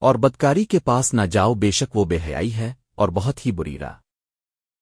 اور بدکاری کے پاس نہ جاؤ، بے شک وہ بے حیائی ہے اور بہت ہی بری راہ۔